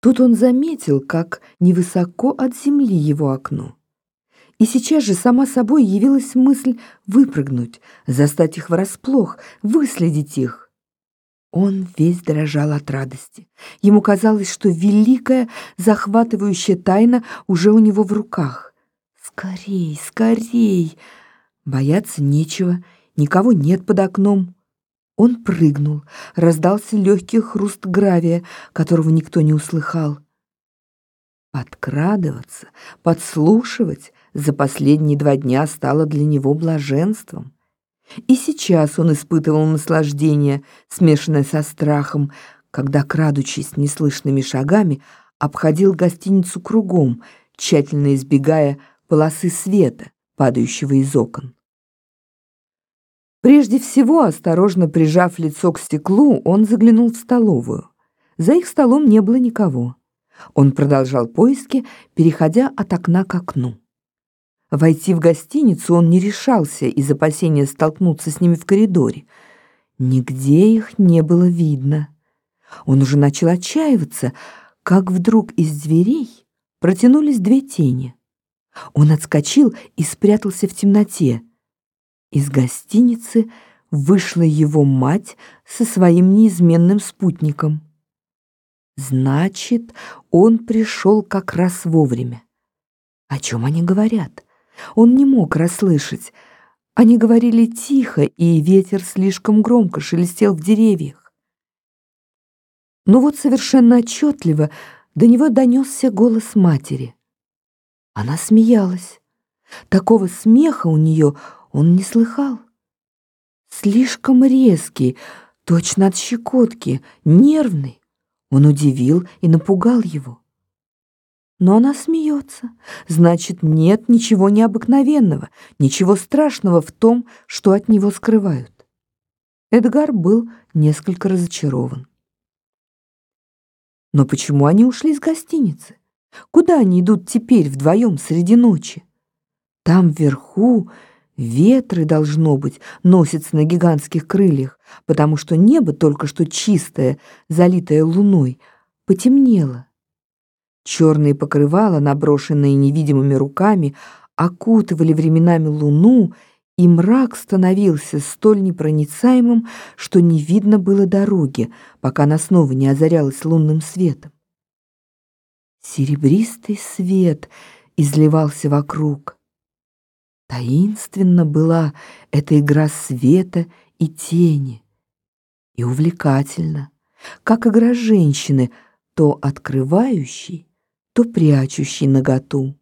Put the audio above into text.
Тут он заметил, как невысоко от земли его окно. И сейчас же сама собой явилась мысль выпрыгнуть, застать их врасплох, выследить их. Он весь дрожал от радости. Ему казалось, что великая, захватывающая тайна уже у него в руках. Скорей, скорей! Бояться нечего, никого нет под окном. Он прыгнул, раздался легкий хруст гравия, которого никто не услыхал. Подкрадываться, подслушивать за последние два дня стало для него блаженством. И сейчас он испытывал наслаждение, смешанное со страхом, когда, крадучись неслышными шагами, обходил гостиницу кругом, тщательно избегая полосы света, падающего из окон. Прежде всего, осторожно прижав лицо к стеклу, он заглянул в столовую. За их столом не было никого. Он продолжал поиски, переходя от окна к окну. Войти в гостиницу он не решался из опасения столкнуться с ними в коридоре. Нигде их не было видно. Он уже начал отчаиваться, как вдруг из дверей протянулись две тени. Он отскочил и спрятался в темноте. Из гостиницы вышла его мать со своим неизменным спутником. Значит, он пришел как раз вовремя. О чем они говорят? Он не мог расслышать. Они говорили тихо, и ветер слишком громко шелестел в деревьях. Но вот совершенно отчетливо до него донесся голос матери. Она смеялась. Такого смеха у нее он не слыхал. Слишком резкий, точно от щекотки, нервный. Он удивил и напугал его. Но она смеется. Значит, нет ничего необыкновенного, ничего страшного в том, что от него скрывают. Эдгар был несколько разочарован. Но почему они ушли из гостиницы? Куда они идут теперь вдвоем среди ночи? Там вверху Ветры, должно быть, носятся на гигантских крыльях, потому что небо только что чистое, залитое луной, потемнело. Черные покрывала, наброшенные невидимыми руками, окутывали временами луну, и мрак становился столь непроницаемым, что не видно было дороги, пока она снова не озарялась лунным светом. Серебристый свет изливался вокруг — Таинственна была эта игра света и тени, и увлекательна, как игра женщины, то открывающей, то прячущей наготу.